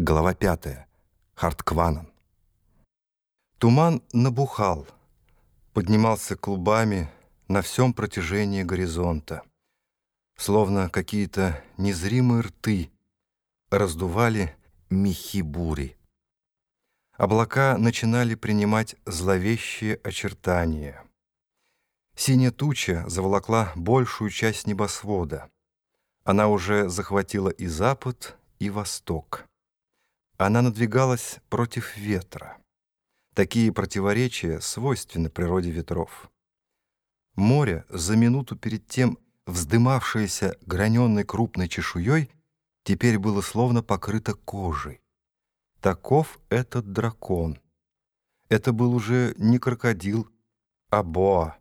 Глава пятая. Харткванан. Туман набухал, поднимался клубами на всем протяжении горизонта. Словно какие-то незримые рты раздували мехи бури. Облака начинали принимать зловещие очертания. Синяя туча заволокла большую часть небосвода. Она уже захватила и запад, и восток. Она надвигалась против ветра. Такие противоречия свойственны природе ветров. Море, за минуту перед тем вздымавшееся граненной крупной чешуей, теперь было словно покрыто кожей. Таков этот дракон. Это был уже не крокодил, а боа.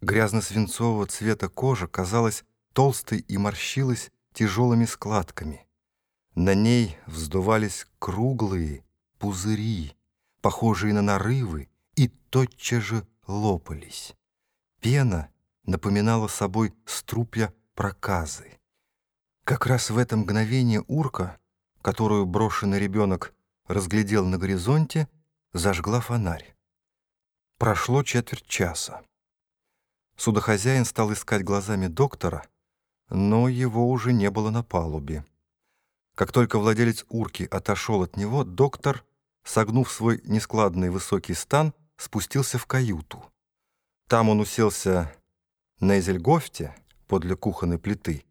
Грязно-свинцового цвета кожа казалась толстой и морщилась тяжелыми складками. На ней вздувались круглые пузыри, похожие на нарывы, и тотчас же лопались. Пена напоминала собой струпья проказы. Как раз в это мгновение урка, которую брошенный ребенок разглядел на горизонте, зажгла фонарь. Прошло четверть часа. Судохозяин стал искать глазами доктора, но его уже не было на палубе. Как только владелец урки отошел от него, доктор, согнув свой нескладный высокий стан, спустился в каюту. Там он уселся на эзельгофте подле кухонной плиты,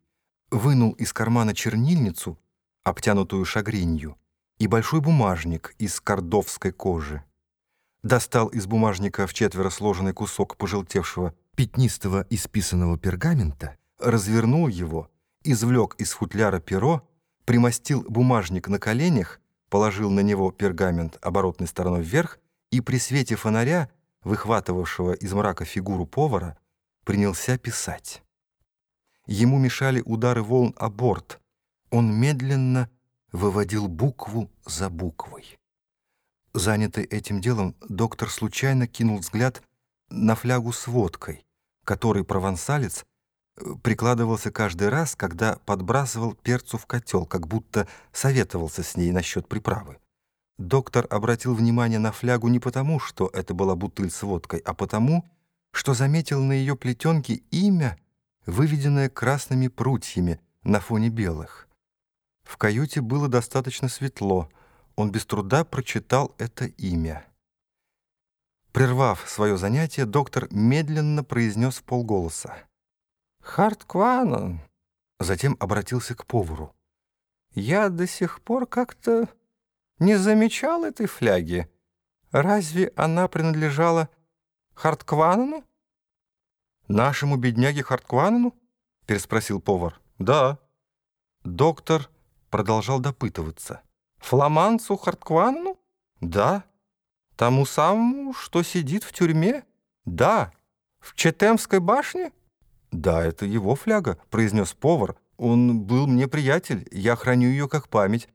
вынул из кармана чернильницу, обтянутую шагринью, и большой бумажник из кордовской кожи. Достал из бумажника в четверо сложенный кусок пожелтевшего пятнистого исписанного пергамента, развернул его, извлек из футляра перо примостил бумажник на коленях, положил на него пергамент оборотной стороной вверх и при свете фонаря, выхватывавшего из мрака фигуру повара, принялся писать. Ему мешали удары волн о борт. Он медленно выводил букву за буквой. Занятый этим делом, доктор случайно кинул взгляд на флягу с водкой, которой провансалец прикладывался каждый раз, когда подбрасывал перцу в котел, как будто советовался с ней насчет приправы. Доктор обратил внимание на флягу не потому, что это была бутыль с водкой, а потому, что заметил на ее плетенке имя, выведенное красными прутьями на фоне белых. В каюте было достаточно светло, он без труда прочитал это имя. Прервав свое занятие, доктор медленно произнес в полголоса. Харткванон. Затем обратился к повару. Я до сих пор как-то не замечал этой фляги. Разве она принадлежала Харткванону? Нашему бедняге Харткванону? Переспросил повар. Да. Доктор продолжал допытываться. Фламанцу Харткванону? Да. Тому самому, что сидит в тюрьме? Да. В Четемской башне? «Да, это его фляга», — произнес повар. «Он был мне приятель, я храню ее как память.